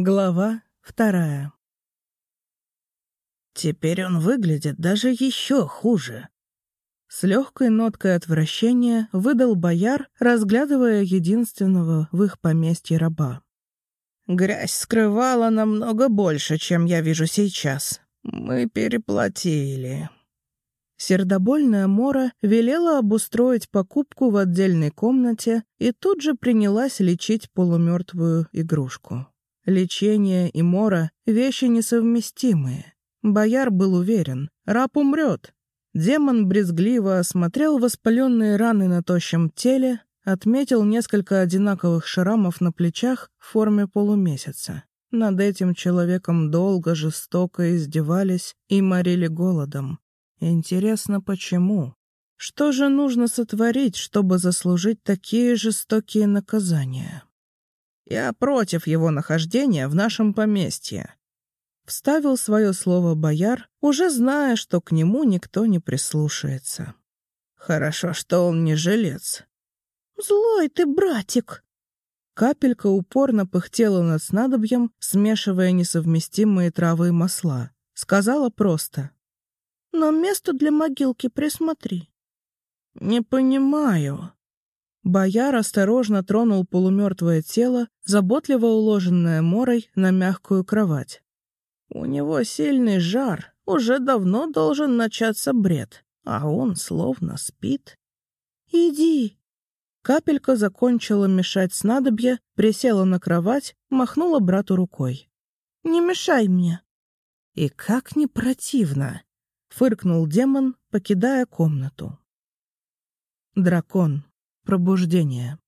Глава вторая. Теперь он выглядит даже еще хуже. С легкой ноткой отвращения выдал бояр, разглядывая единственного в их поместье раба. Грязь скрывала намного больше, чем я вижу сейчас. Мы переплатили. Сердобольная Мора велела обустроить покупку в отдельной комнате и тут же принялась лечить полумертвую игрушку. Лечение и мора — вещи несовместимые. Бояр был уверен, раб умрет. Демон брезгливо осмотрел воспаленные раны на тощем теле, отметил несколько одинаковых шрамов на плечах в форме полумесяца. Над этим человеком долго, жестоко издевались и морили голодом. Интересно, почему? Что же нужно сотворить, чтобы заслужить такие жестокие наказания? Я против его нахождения в нашем поместье. Вставил свое слово бояр, уже зная, что к нему никто не прислушается. Хорошо, что он не жилец. «Злой ты, братик!» Капелька упорно пыхтела над снадобьем, смешивая несовместимые травы и масла. Сказала просто. «Но место для могилки присмотри». «Не понимаю», Бояр осторожно тронул полумертвое тело, заботливо уложенное морой на мягкую кровать. У него сильный жар, уже давно должен начаться бред, а он словно спит. «Иди!» Капелька закончила мешать снадобье, присела на кровать, махнула брату рукой. «Не мешай мне!» «И как не противно!» — фыркнул демон, покидая комнату. Дракон пробуждение.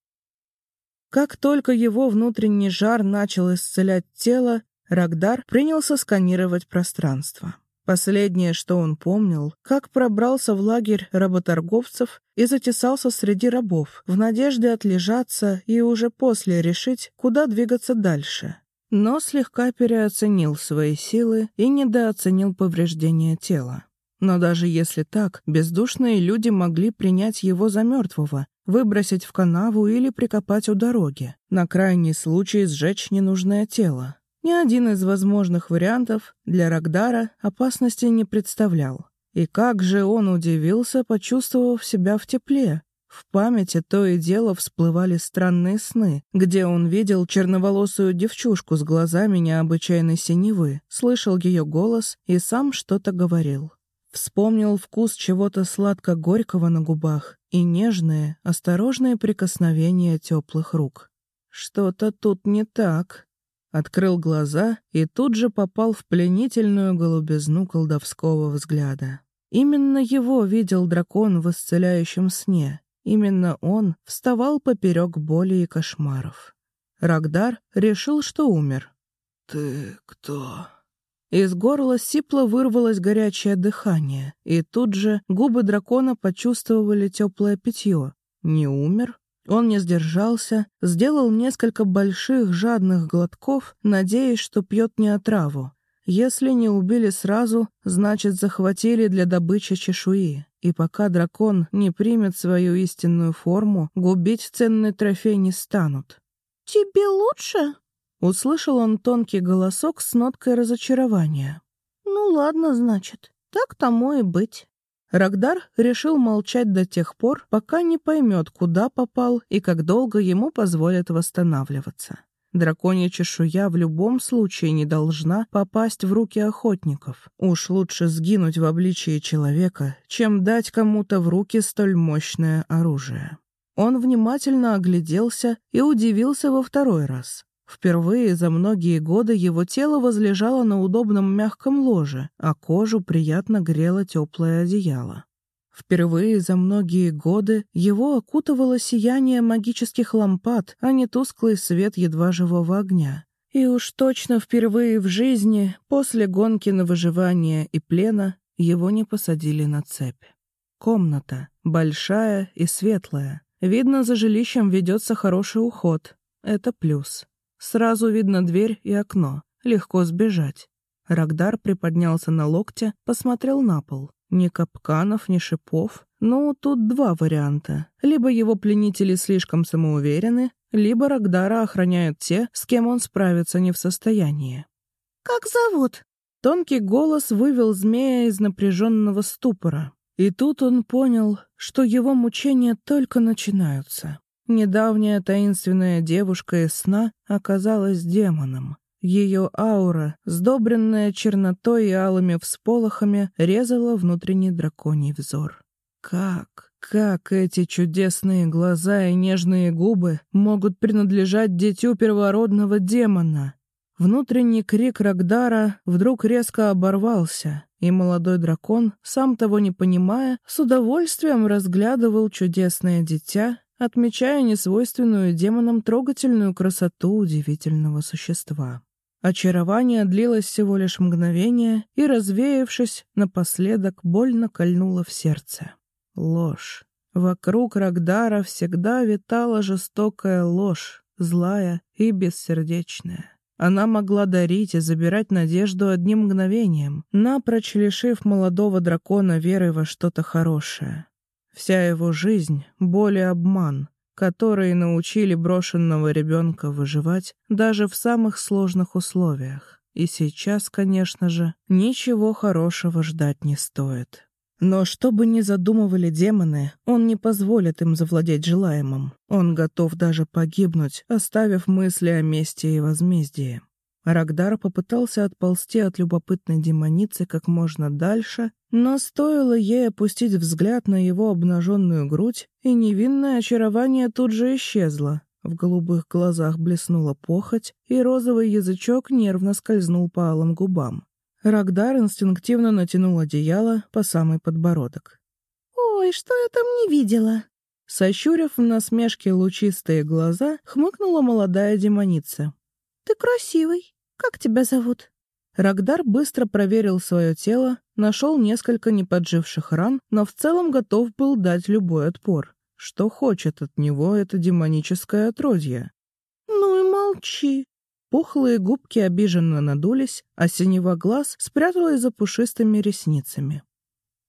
Как только его внутренний жар начал исцелять тело, Рагдар принялся сканировать пространство. Последнее, что он помнил, как пробрался в лагерь работорговцев и затесался среди рабов, в надежде отлежаться и уже после решить, куда двигаться дальше. Но слегка переоценил свои силы и недооценил повреждения тела. Но даже если так, бездушные люди могли принять его за мертвого, выбросить в канаву или прикопать у дороги, на крайний случай сжечь ненужное тело. Ни один из возможных вариантов для Рагдара опасности не представлял. И как же он удивился, почувствовав себя в тепле. В памяти то и дело всплывали странные сны, где он видел черноволосую девчушку с глазами необычайной синевы, слышал ее голос и сам что-то говорил. Вспомнил вкус чего-то сладко-горького на губах и нежные, осторожные прикосновения теплых рук. Что-то тут не так. Открыл глаза и тут же попал в пленительную голубизну колдовского взгляда. Именно его видел дракон в исцеляющем сне. Именно он вставал поперек боли и кошмаров. Рагдар решил, что умер. «Ты кто?» Из горла сипло вырвалось горячее дыхание, и тут же губы дракона почувствовали теплое питье. Не умер? Он не сдержался, сделал несколько больших жадных глотков, надеясь, что пьет не отраву. Если не убили сразу, значит, захватили для добычи чешуи. И пока дракон не примет свою истинную форму, губить ценный трофей не станут. «Тебе лучше?» Услышал он тонкий голосок с ноткой разочарования. «Ну ладно, значит, так тому и быть». Рагдар решил молчать до тех пор, пока не поймет, куда попал и как долго ему позволят восстанавливаться. Драконья чешуя в любом случае не должна попасть в руки охотников. Уж лучше сгинуть в обличии человека, чем дать кому-то в руки столь мощное оружие. Он внимательно огляделся и удивился во второй раз. Впервые за многие годы его тело возлежало на удобном мягком ложе, а кожу приятно грело теплое одеяло. Впервые за многие годы его окутывало сияние магических лампад, а не тусклый свет едва живого огня. И уж точно впервые в жизни, после гонки на выживание и плена, его не посадили на цепь. Комната, большая и светлая. Видно, за жилищем ведется хороший уход. Это плюс. Сразу видно дверь и окно. Легко сбежать. Рагдар приподнялся на локте, посмотрел на пол. Ни капканов, ни шипов. Ну, тут два варианта. Либо его пленители слишком самоуверены, либо Рагдара охраняют те, с кем он справиться не в состоянии. «Как зовут?» Тонкий голос вывел змея из напряженного ступора. И тут он понял, что его мучения только начинаются. Недавняя таинственная девушка из сна оказалась демоном. Ее аура, сдобренная чернотой и алыми всполохами, резала внутренний драконий взор. Как, как эти чудесные глаза и нежные губы могут принадлежать дитю первородного демона? Внутренний крик Рагдара вдруг резко оборвался, и молодой дракон, сам того не понимая, с удовольствием разглядывал чудесное дитя, отмечая несвойственную демонам трогательную красоту удивительного существа. Очарование длилось всего лишь мгновение и, развеявшись, напоследок больно кольнуло в сердце. Ложь. Вокруг Рагдара всегда витала жестокая ложь, злая и бессердечная. Она могла дарить и забирать надежду одним мгновением, напрочь лишив молодого дракона веры во что-то хорошее. Вся его жизнь — боль и обман, которые научили брошенного ребенка выживать даже в самых сложных условиях. И сейчас, конечно же, ничего хорошего ждать не стоит. Но что бы ни задумывали демоны, он не позволит им завладеть желаемым. Он готов даже погибнуть, оставив мысли о мести и возмездии. Рагдар попытался отползти от любопытной демоницы как можно дальше, но стоило ей опустить взгляд на его обнаженную грудь, и невинное очарование тут же исчезло. В голубых глазах блеснула похоть, и розовый язычок нервно скользнул по алым губам. Рагдар инстинктивно натянул одеяло по самый подбородок. «Ой, что я там не видела?» Сощурив в насмешке лучистые глаза, хмыкнула молодая демоница. «Ты красивый. Как тебя зовут?» Рагдар быстро проверил свое тело, нашел несколько неподживших ран, но в целом готов был дать любой отпор. Что хочет от него это демоническое отродье? «Ну и молчи!» Пухлые губки обиженно надулись, а синего глаз спряталась за пушистыми ресницами.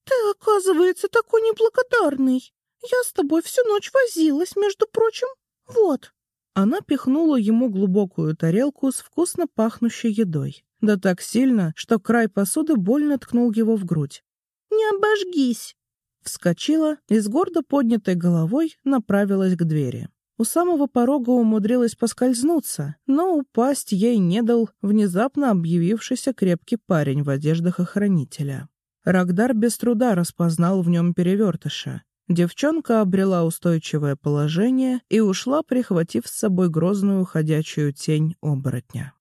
«Ты, оказывается, такой неблагодарный. Я с тобой всю ночь возилась, между прочим. Вот». Она пихнула ему глубокую тарелку с вкусно пахнущей едой. Да так сильно, что край посуды больно ткнул его в грудь. «Не обожгись!» Вскочила и с гордо поднятой головой направилась к двери. У самого порога умудрилась поскользнуться, но упасть ей не дал внезапно объявившийся крепкий парень в одеждах охранителя. Рагдар без труда распознал в нем перевертыша. Девчонка обрела устойчивое положение и ушла, прихватив с собой грозную ходячую тень оборотня.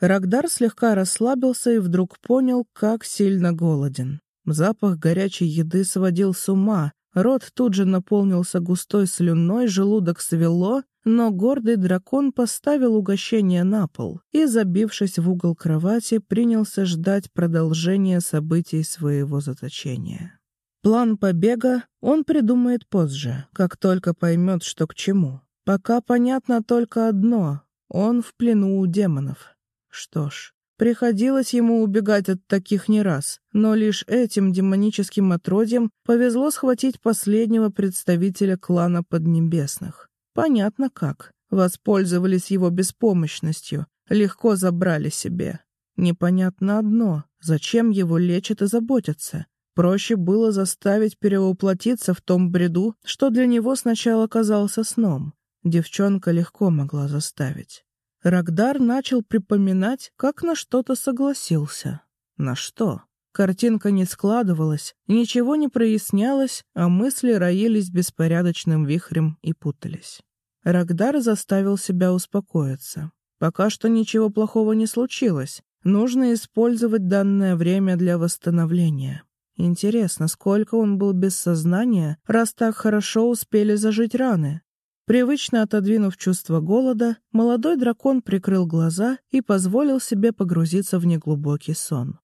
Рагдар слегка расслабился и вдруг понял, как сильно голоден. Запах горячей еды сводил с ума, рот тут же наполнился густой слюной, желудок свело, но гордый дракон поставил угощение на пол и, забившись в угол кровати, принялся ждать продолжения событий своего заточения. План побега он придумает позже, как только поймет, что к чему. Пока понятно только одно — он в плену у демонов. Что ж, приходилось ему убегать от таких не раз, но лишь этим демоническим отродьям повезло схватить последнего представителя клана Поднебесных. Понятно как. Воспользовались его беспомощностью, легко забрали себе. Непонятно одно — зачем его лечат и заботятся. Проще было заставить перевоплотиться в том бреду, что для него сначала казался сном. Девчонка легко могла заставить. Рагдар начал припоминать, как на что-то согласился. На что? Картинка не складывалась, ничего не прояснялось, а мысли роились беспорядочным вихрем и путались. Рагдар заставил себя успокоиться. Пока что ничего плохого не случилось. Нужно использовать данное время для восстановления. Интересно, сколько он был без сознания, раз так хорошо успели зажить раны. Привычно отодвинув чувство голода, молодой дракон прикрыл глаза и позволил себе погрузиться в неглубокий сон.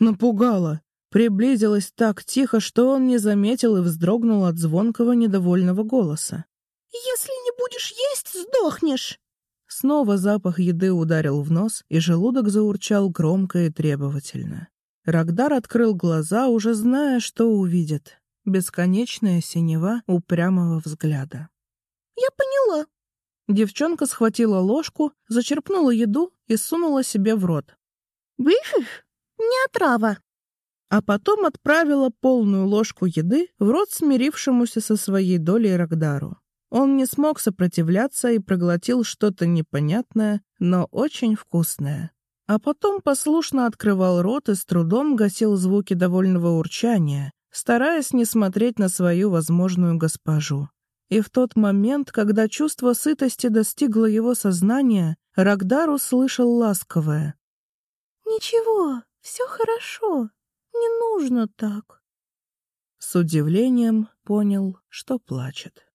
Напугало. Приблизилась так тихо, что он не заметил и вздрогнул от звонкого недовольного голоса. «Если не будешь есть, сдохнешь!» Снова запах еды ударил в нос, и желудок заурчал громко и требовательно. Рагдар открыл глаза, уже зная, что увидит. Бесконечная синева упрямого взгляда. «Я поняла». Девчонка схватила ложку, зачерпнула еду и сунула себе в рот. «Биф, не отрава!» А потом отправила полную ложку еды в рот смирившемуся со своей долей Рагдару. Он не смог сопротивляться и проглотил что-то непонятное, но очень вкусное. А потом послушно открывал рот и с трудом гасил звуки довольного урчания, стараясь не смотреть на свою возможную госпожу. И в тот момент, когда чувство сытости достигло его сознания, Рагдар услышал ласковое. «Ничего, все хорошо, не нужно так». С удивлением понял, что плачет.